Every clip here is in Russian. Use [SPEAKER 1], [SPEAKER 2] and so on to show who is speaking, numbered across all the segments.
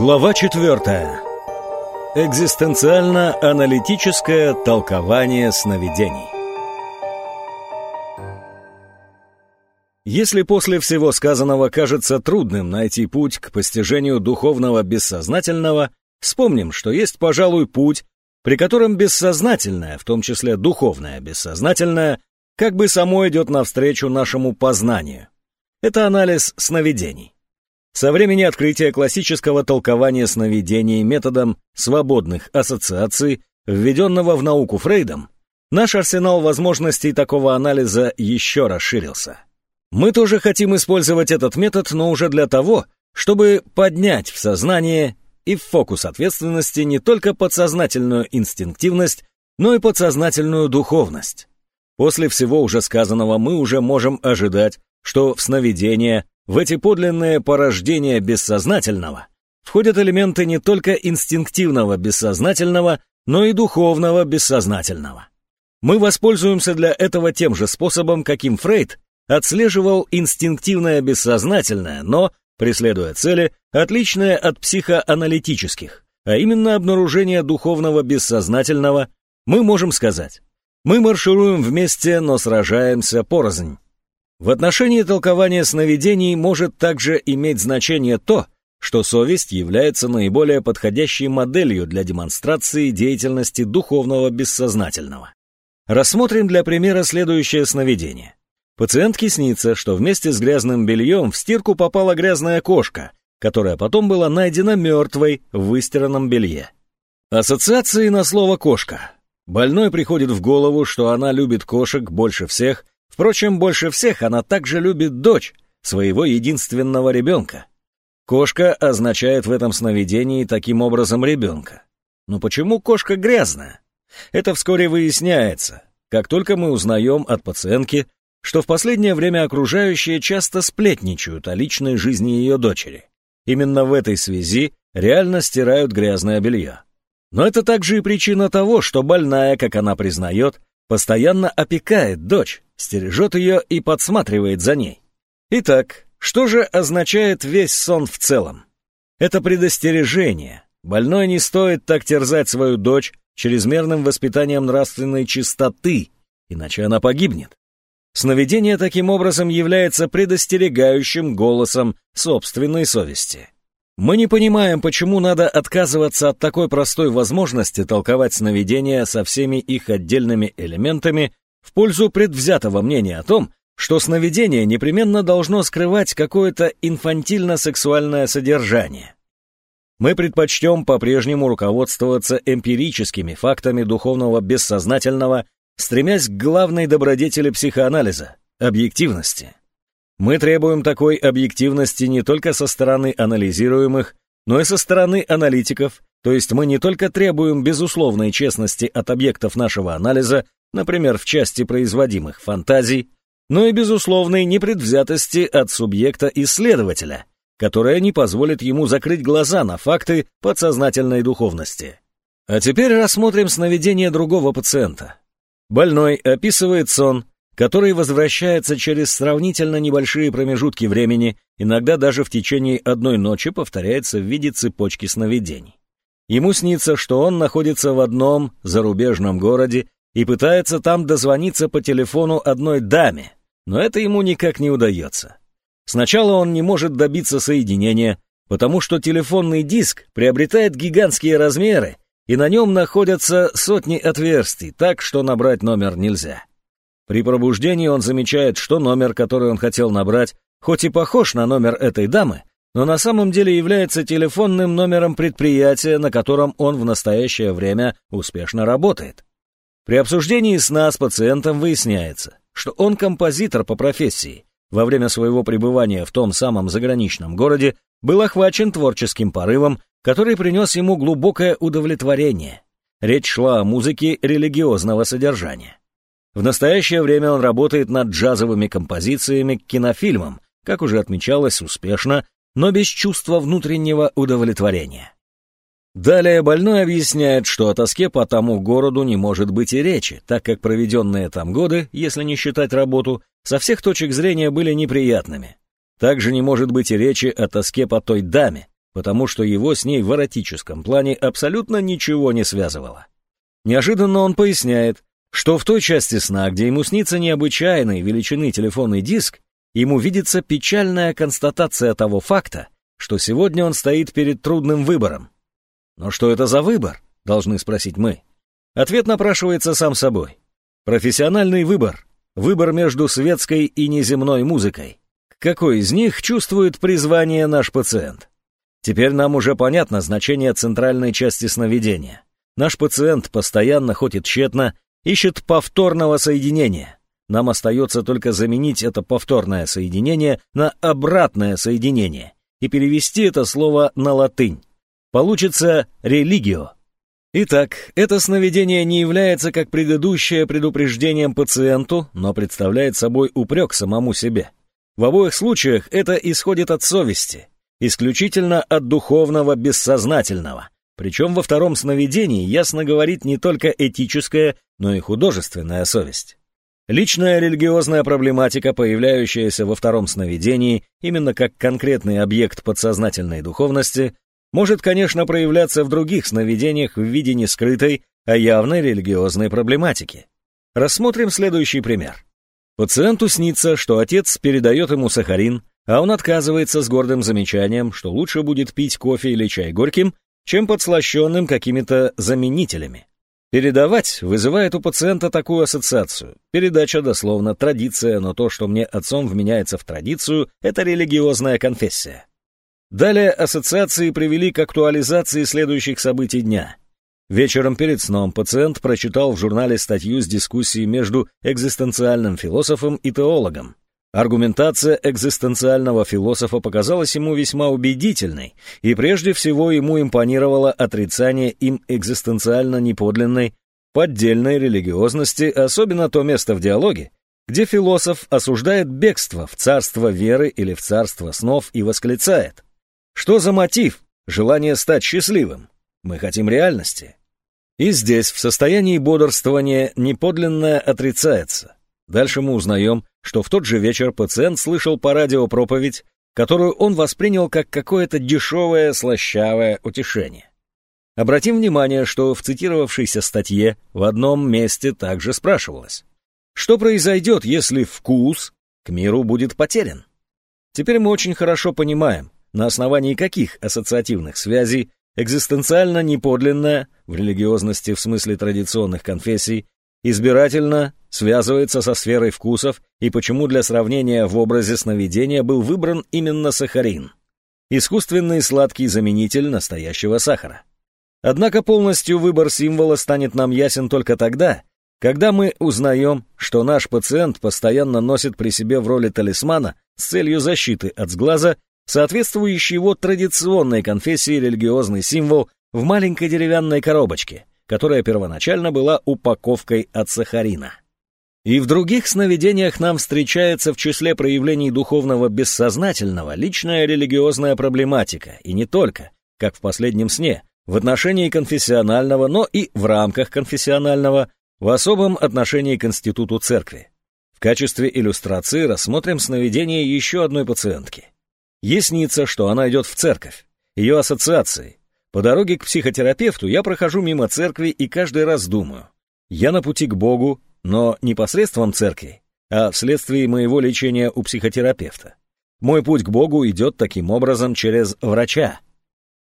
[SPEAKER 1] Глава 4. Экзистенциально-аналитическое толкование сновидений. Если после всего сказанного кажется трудным найти путь к постижению духовного бессознательного, вспомним, что есть, пожалуй, путь, при котором бессознательное, в том числе духовное бессознательное, как бы само идет навстречу нашему познанию. Это анализ сновидений. Со времени открытия классического толкования сновидений методом свободных ассоциаций, введенного в науку Фрейдом, наш арсенал возможностей такого анализа еще расширился. Мы тоже хотим использовать этот метод, но уже для того, чтобы поднять в сознание и в фокус ответственности не только подсознательную инстинктивность, но и подсознательную духовность. После всего уже сказанного мы уже можем ожидать, что в сновидения в эти подлинные порождения бессознательного входят элементы не только инстинктивного бессознательного, но и духовного бессознательного. Мы воспользуемся для этого тем же способом, каким Фрейд отслеживал инстинктивное бессознательное, но, преследуя цели, отличные от психоаналитических, а именно обнаружение духовного бессознательного, мы можем сказать, мы маршируем вместе, но сражаемся порознь. В отношении толкования сновидений может также иметь значение то, что совесть является наиболее подходящей моделью для демонстрации деятельности духовного бессознательного. Рассмотрим для примера следующее сновидение. Пациентке снится, что вместе с грязным бельем в стирку попала грязная кошка, которая потом была найдена мертвой в выстиранном белье. Ассоциации на слово «кошка». Больной приходит в голову, что она любит кошек больше всех Впрочем, больше всех она также любит дочь, своего единственного ребенка. Кошка означает в этом сновидении таким образом ребенка. Но почему кошка грязная? Это вскоре выясняется, как только мы узнаем от пациентки, что в последнее время окружающие часто сплетничают о личной жизни ее дочери. Именно в этой связи реально стирают грязное белье. Но это также и причина того, что больная, как она признает, постоянно опекает дочь, стережет ее и подсматривает за ней. Итак, что же означает весь сон в целом? Это предостережение. Больной не стоит так терзать свою дочь чрезмерным воспитанием нравственной чистоты, иначе она погибнет. Сновидение таким образом является предостерегающим голосом собственной совести. Мы не понимаем, почему надо отказываться от такой простой возможности толковать сновидения со всеми их отдельными элементами в пользу предвзятого мнения о том, что сновидение непременно должно скрывать какое-то инфантильно-сексуальное содержание. Мы предпочтем по-прежнему руководствоваться эмпирическими фактами духовного бессознательного, стремясь к главной добродетели психоанализа – объективности. Мы требуем такой объективности не только со стороны анализируемых, но и со стороны аналитиков, то есть мы не только требуем безусловной честности от объектов нашего анализа, например, в части производимых фантазий, но и безусловной непредвзятости от субъекта-исследователя, которая не позволит ему закрыть глаза на факты подсознательной духовности. А теперь рассмотрим сновидение другого пациента. Больной описывает сон, который возвращается через сравнительно небольшие промежутки времени, иногда даже в течение одной ночи повторяется в виде цепочки сновидений. Ему снится, что он находится в одном зарубежном городе и пытается там дозвониться по телефону одной даме, но это ему никак не удается. Сначала он не может добиться соединения, потому что телефонный диск приобретает гигантские размеры, и на нем находятся сотни отверстий, так что набрать номер нельзя. При пробуждении он замечает, что номер, который он хотел набрать, хоть и похож на номер этой дамы, но на самом деле является телефонным номером предприятия, на котором он в настоящее время успешно работает. При обсуждении сна с пациентом выясняется, что он композитор по профессии. Во время своего пребывания в том самом заграничном городе был охвачен творческим порывом, который принес ему глубокое удовлетворение. Речь шла о музыке религиозного содержания. В настоящее время он работает над джазовыми композициями к кинофильмам, как уже отмечалось успешно, но без чувства внутреннего удовлетворения. Далее больной объясняет, что о тоске по тому городу не может быть и речи, так как проведенные там годы, если не считать работу, со всех точек зрения были неприятными. Также не может быть и речи о тоске по той даме, потому что его с ней в эротическом плане абсолютно ничего не связывало. Неожиданно он поясняет, что в той части сна, где ему снится необычайной величины телефонный диск, ему видится печальная констатация того факта, что сегодня он стоит перед трудным выбором. Но что это за выбор, должны спросить мы. Ответ напрашивается сам собой. Профессиональный выбор. Выбор между светской и неземной музыкой. К какой из них чувствует призвание наш пациент? Теперь нам уже понятно значение центральной части сновидения. Наш пациент постоянно, хоть и тщетно, ищет повторного соединения. Нам остается только заменить это повторное соединение на обратное соединение и перевести это слово на латынь. Получится «религио». Итак, это сновидение не является как предыдущее предупреждением пациенту, но представляет собой упрек самому себе. В обоих случаях это исходит от совести, исключительно от духовного бессознательного, причем во втором сновидении ясно говорит не только этическая, но и художественная совесть. Личная религиозная проблематика, появляющаяся во втором сновидении именно как конкретный объект подсознательной духовности, может, конечно, проявляться в других сновидениях в виде не скрытой, а явной религиозной проблематики. Рассмотрим следующий пример. Пациенту снится, что отец передает ему сахарин, а он отказывается с гордым замечанием, что лучше будет пить кофе или чай горьким, чем подслащенным какими-то заменителями. Передавать вызывает у пациента такую ассоциацию. Передача дословно традиция, но то, что мне отцом вменяется в традицию, это религиозная конфессия. Далее ассоциации привели к актуализации следующих событий дня. Вечером перед сном пациент прочитал в журнале статью с дискуссией между экзистенциальным философом и теологом. Аргументация экзистенциального философа показалась ему весьма убедительной, и прежде всего ему импонировало отрицание им экзистенциально неподлинной, поддельной религиозности, особенно то место в диалоге, где философ осуждает бегство в царство веры или в царство снов и восклицает. Что за мотив? Желание стать счастливым. Мы хотим реальности. И здесь, в состоянии бодрствования, неподлинное отрицается. Дальше мы узнаем, что в тот же вечер пациент слышал по радио проповедь, которую он воспринял как какое-то дешевое слащавое утешение. Обратим внимание, что в цитировавшейся статье в одном месте также спрашивалось, что произойдет, если вкус к миру будет потерян? Теперь мы очень хорошо понимаем, на основании каких ассоциативных связей экзистенциально неподлинное, в религиозности в смысле традиционных конфессий, избирательно связывается со сферой вкусов и почему для сравнения в образе сновидения был выбран именно сахарин. Искусственный сладкий заменитель настоящего сахара. Однако полностью выбор символа станет нам ясен только тогда, когда мы узнаем, что наш пациент постоянно носит при себе в роли талисмана с целью защиты от сглаза соответствующий его традиционной конфессии религиозный символ в маленькой деревянной коробочке, которая первоначально была упаковкой от сахарина. И в других сновидениях нам встречается в числе проявлений духовного бессознательного личная религиозная проблематика, и не только, как в последнем сне, в отношении конфессионального, но и в рамках конфессионального, в особом отношении к институту церкви. В качестве иллюстрации рассмотрим сновидение еще одной пациентки. Ей снится, что она идет в церковь. Ее ассоциации. По дороге к психотерапевту я прохожу мимо церкви и каждый раз думаю. Я на пути к Богу, но не посредством церкви, а вследствие моего лечения у психотерапевта. Мой путь к Богу идет таким образом через врача.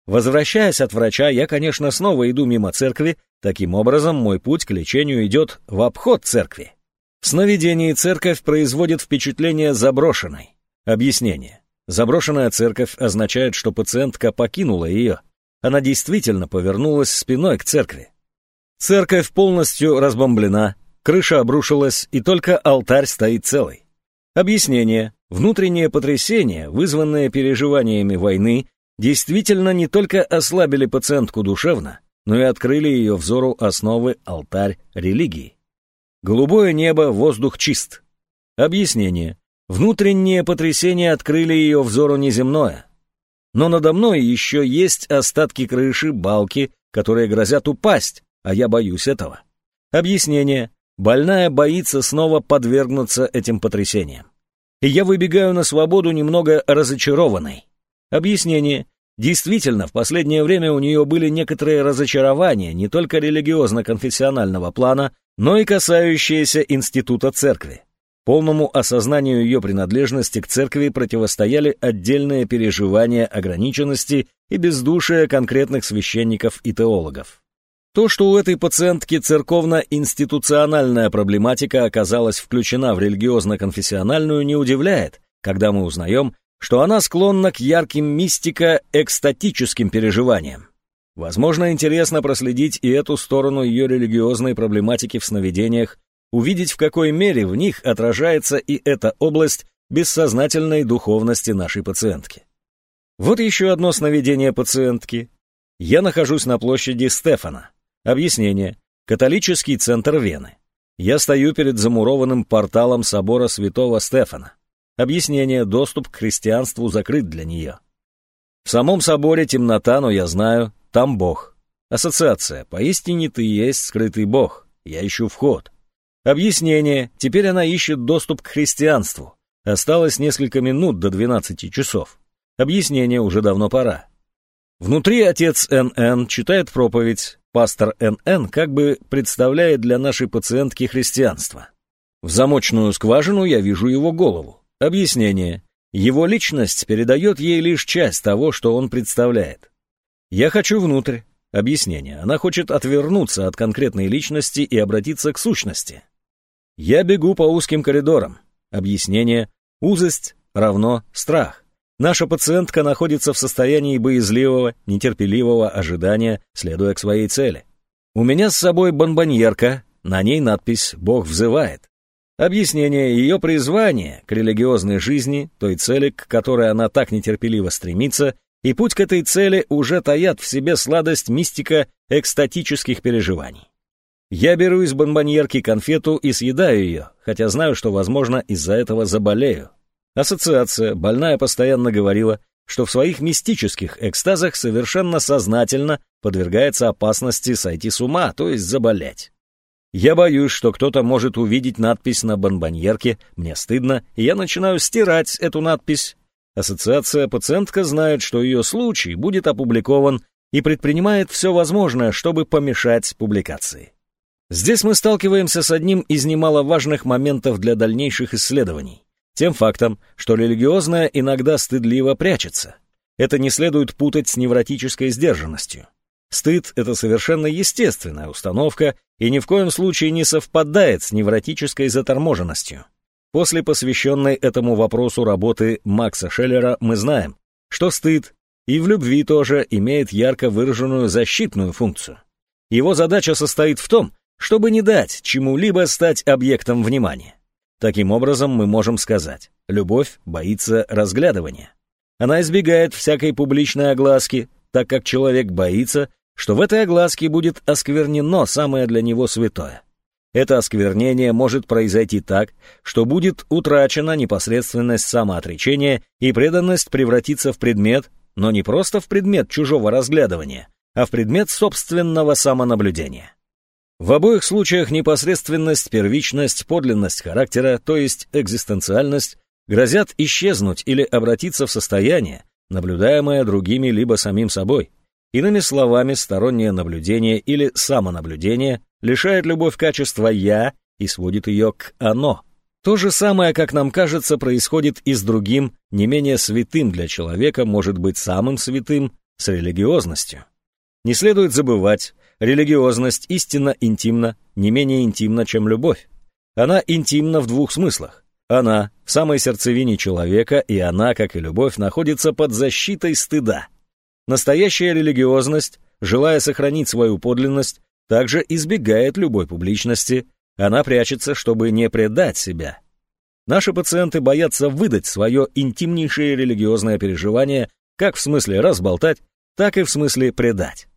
[SPEAKER 1] Возвращаясь от врача, я, конечно, снова иду мимо церкви, таким образом мой путь к лечению идет в обход церкви. В сновидении церковь производит впечатление заброшенной. Объяснение. Заброшенная церковь означает, что пациентка покинула ее. Она действительно повернулась спиной к церкви. Церковь полностью разбомблена, крыша обрушилась, и только алтарь стоит целый. Объяснение. Внутреннее потрясение, вызванное переживаниями войны, действительно не только ослабили пациентку душевно, но и открыли ее взору основы алтарь религии. Голубое небо, воздух чист. Объяснение. Внутренние потрясения открыли ее взору неземное. Но надо мной еще есть остатки крыши, балки, которые грозят упасть, а я боюсь этого. Объяснение. Больная боится снова подвергнуться этим потрясениям. Я выбегаю на свободу немного разочарованной. Объяснение. Действительно, в последнее время у нее были некоторые разочарования не только религиозно-конфессионального плана, но и касающиеся института церкви. Полному осознанию ее принадлежности к церкви противостояли отдельные переживания ограниченности и бездушия конкретных священников и теологов. То, что у этой пациентки церковно-институциональная проблематика оказалась включена в религиозно-конфессиональную, не удивляет, когда мы узнаем, что она склонна к ярким мистико-экстатическим переживаниям. Возможно, интересно проследить и эту сторону ее религиозной проблематики в сновидениях, увидеть, в какой мере в них отражается и эта область бессознательной духовности нашей пациентки. Вот еще одно сновидение пациентки. Я нахожусь на площади Стефана. Объяснение. Католический центр Вены. Я стою перед замурованным порталом собора святого Стефана. Объяснение. Доступ к христианству закрыт для нее. В самом соборе темнота, но я знаю, там Бог. Ассоциация. Поистине ты есть скрытый Бог. Я ищу вход. Объяснение. Теперь она ищет доступ к христианству. Осталось несколько минут до 12 часов. Объяснение уже давно пора. Внутри отец НН читает проповедь. Пастор НН как бы представляет для нашей пациентки христианство. В замочную скважину я вижу его голову. Объяснение. Его личность передает ей лишь часть того, что он представляет. Я хочу внутрь. Объяснение. Она хочет отвернуться от конкретной личности и обратиться к сущности. Я бегу по узким коридорам. Объяснение. Узость равно страх. Наша пациентка находится в состоянии боязливого, нетерпеливого ожидания, следуя к своей цели. У меня с собой бомбоньерка, на ней надпись «Бог взывает». Объяснение ее призвания к религиозной жизни, той цели, к которой она так нетерпеливо стремится, и путь к этой цели уже таят в себе сладость мистика экстатических переживаний. Я беру из бомбоньерки конфету и съедаю ее, хотя знаю, что, возможно, из-за этого заболею. Ассоциация, больная постоянно говорила, что в своих мистических экстазах совершенно сознательно подвергается опасности сойти с ума, то есть заболеть. Я боюсь, что кто-то может увидеть надпись на бомбоньерке, мне стыдно, и я начинаю стирать эту надпись, Ассоциация пациентка знает, что ее случай будет опубликован и предпринимает все возможное, чтобы помешать публикации. Здесь мы сталкиваемся с одним из немаловажных моментов для дальнейших исследований. Тем фактом, что религиозное иногда стыдливо прячется. Это не следует путать с невротической сдержанностью. Стыд — это совершенно естественная установка и ни в коем случае не совпадает с невротической заторможенностью. После посвященной этому вопросу работы Макса Шеллера мы знаем, что стыд и в любви тоже имеет ярко выраженную защитную функцию. Его задача состоит в том, чтобы не дать чему-либо стать объектом внимания. Таким образом, мы можем сказать, любовь боится разглядывания. Она избегает всякой публичной огласки, так как человек боится, что в этой огласке будет осквернено самое для него святое. Это осквернение может произойти так, что будет утрачена непосредственность самоотречения и преданность превратится в предмет, но не просто в предмет чужого разглядывания, а в предмет собственного самонаблюдения. В обоих случаях непосредственность, первичность, подлинность характера, то есть экзистенциальность, грозят исчезнуть или обратиться в состояние, наблюдаемое другими либо самим собой. Иными словами, стороннее наблюдение или самонаблюдение лишает любовь качества «я» и сводит ее к «оно». То же самое, как нам кажется, происходит и с другим, не менее святым для человека, может быть самым святым, с религиозностью. Не следует забывать, религиозность истинно интимна, не менее интимна, чем любовь. Она интимна в двух смыслах. Она в самой сердцевине человека, и она, как и любовь, находится под защитой стыда. Настоящая религиозность, желая сохранить свою подлинность, также избегает любой публичности, она прячется, чтобы не предать себя. Наши пациенты боятся выдать свое интимнейшее религиозное переживание как в смысле разболтать, так и в смысле предать.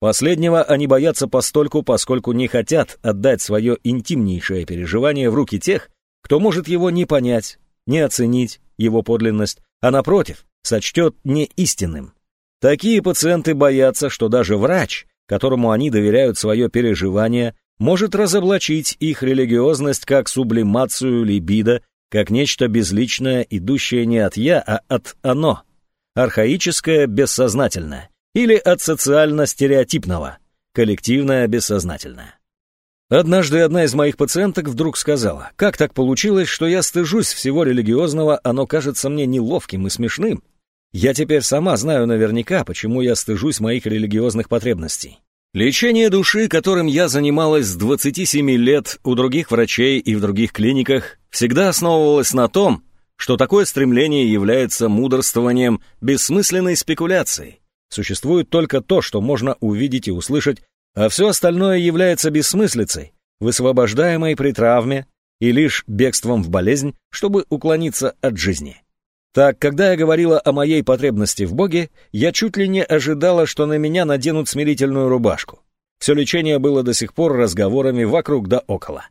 [SPEAKER 1] Последнего они боятся постольку, поскольку не хотят отдать свое интимнейшее переживание в руки тех, кто может его не понять, не оценить его подлинность, а напротив, сочтет неистинным. Такие пациенты боятся, что даже врач которому они доверяют свое переживание, может разоблачить их религиозность как сублимацию либидо, как нечто безличное, идущее не от «я», а от «оно». архаическое бессознательное или от социально-стереотипного, коллективное бессознательное. Однажды одна из моих пациенток вдруг сказала, «Как так получилось, что я стыжусь всего религиозного, оно кажется мне неловким и смешным? Я теперь сама знаю наверняка, почему я стыжусь моих религиозных потребностей. Лечение души, которым я занималась с 27 лет у других врачей и в других клиниках, всегда основывалось на том, что такое стремление является мудрствованием бессмысленной спекуляцией. Существует только то, что можно увидеть и услышать а все остальное является бессмыслицей, высвобождаемой при травме и лишь бегством в болезнь, чтобы уклониться от жизни. Так, когда я говорила о моей потребности в Боге, я чуть ли не ожидала, что на меня наденут смирительную рубашку. Все лечение было до сих пор разговорами вокруг да около.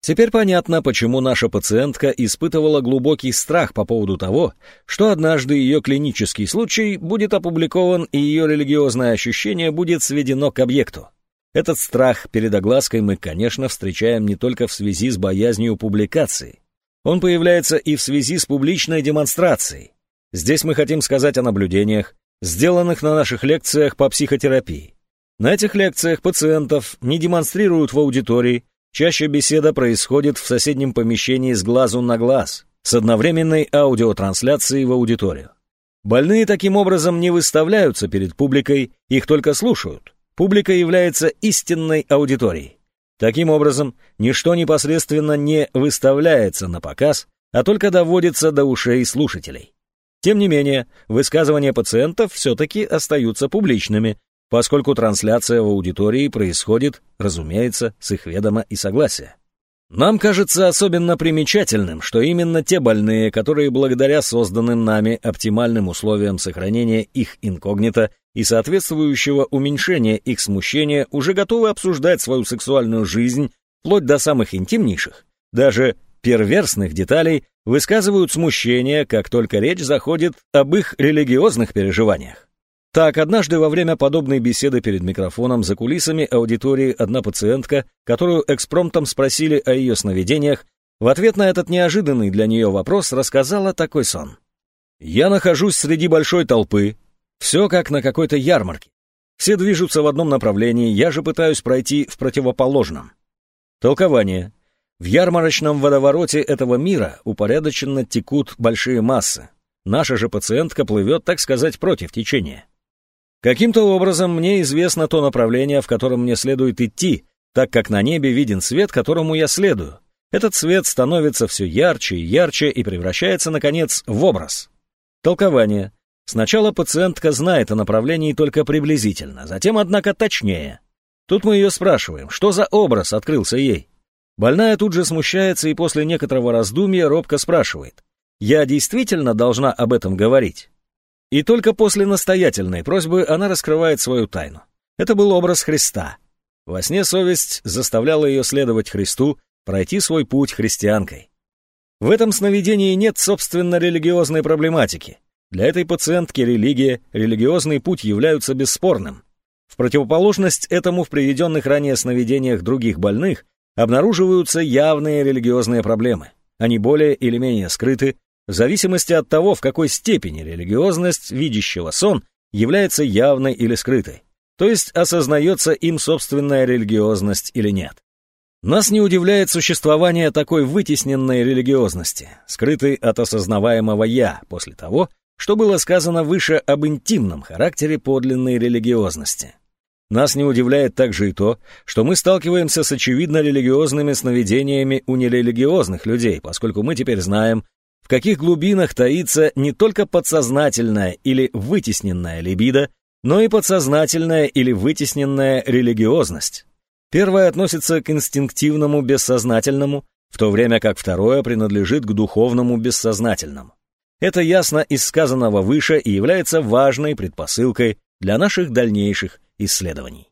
[SPEAKER 1] Теперь понятно, почему наша пациентка испытывала глубокий страх по поводу того, что однажды ее клинический случай будет опубликован и ее религиозное ощущение будет сведено к объекту. Этот страх перед оглаской мы, конечно, встречаем не только в связи с боязнью публикации. Он появляется и в связи с публичной демонстрацией. Здесь мы хотим сказать о наблюдениях, сделанных на наших лекциях по психотерапии. На этих лекциях пациентов не демонстрируют в аудитории, чаще беседа происходит в соседнем помещении с глазу на глаз, с одновременной аудиотрансляцией в аудиторию. Больные таким образом не выставляются перед публикой, их только слушают. Публика является истинной аудиторией. Таким образом, ничто непосредственно не выставляется на показ, а только доводится до ушей слушателей. Тем не менее, высказывания пациентов все-таки остаются публичными, поскольку трансляция в аудитории происходит, разумеется, с их ведома и согласия. Нам кажется особенно примечательным, что именно те больные, которые благодаря созданным нами оптимальным условиям сохранения их инкогнито и соответствующего уменьшения их смущения, уже готовы обсуждать свою сексуальную жизнь вплоть до самых интимнейших, даже перверсных деталей, высказывают смущение, как только речь заходит об их религиозных переживаниях. Так, однажды во время подобной беседы перед микрофоном за кулисами аудитории одна пациентка, которую экспромтом спросили о ее сновидениях, в ответ на этот неожиданный для нее вопрос рассказала такой сон. «Я нахожусь среди большой толпы. Все как на какой-то ярмарке. Все движутся в одном направлении, я же пытаюсь пройти в противоположном». Толкование. В ярмарочном водовороте этого мира упорядоченно текут большие массы. Наша же пациентка плывет, так сказать, против течения. Каким-то образом мне известно то направление, в котором мне следует идти, так как на небе виден свет, которому я следую. Этот свет становится все ярче и ярче и превращается, наконец, в образ. Толкование. Сначала пациентка знает о направлении только приблизительно, затем, однако, точнее. Тут мы ее спрашиваем, что за образ открылся ей. Больная тут же смущается и после некоторого раздумья робко спрашивает. «Я действительно должна об этом говорить?» И только после настоятельной просьбы она раскрывает свою тайну. Это был образ Христа. Во сне совесть заставляла ее следовать Христу, пройти свой путь христианкой. В этом сновидении нет, собственно, религиозной проблематики. Для этой пациентки религия, религиозный путь являются бесспорным. В противоположность этому в приведенных ранее сновидениях других больных обнаруживаются явные религиозные проблемы. Они более или менее скрыты, в зависимости от того, в какой степени религиозность видящего сон является явной или скрытой, то есть осознается им собственная религиозность или нет. Нас не удивляет существование такой вытесненной религиозности, скрытой от осознаваемого «я» после того, что было сказано выше об интимном характере подлинной религиозности. Нас не удивляет также и то, что мы сталкиваемся с очевидно религиозными сновидениями у нерелигиозных людей, поскольку мы теперь знаем, в каких глубинах таится не только подсознательная или вытесненная либидо, но и подсознательная или вытесненная религиозность. Первое относится к инстинктивному бессознательному, в то время как второе принадлежит к духовному бессознательному. Это ясно из сказанного выше и является важной предпосылкой для наших дальнейших исследований.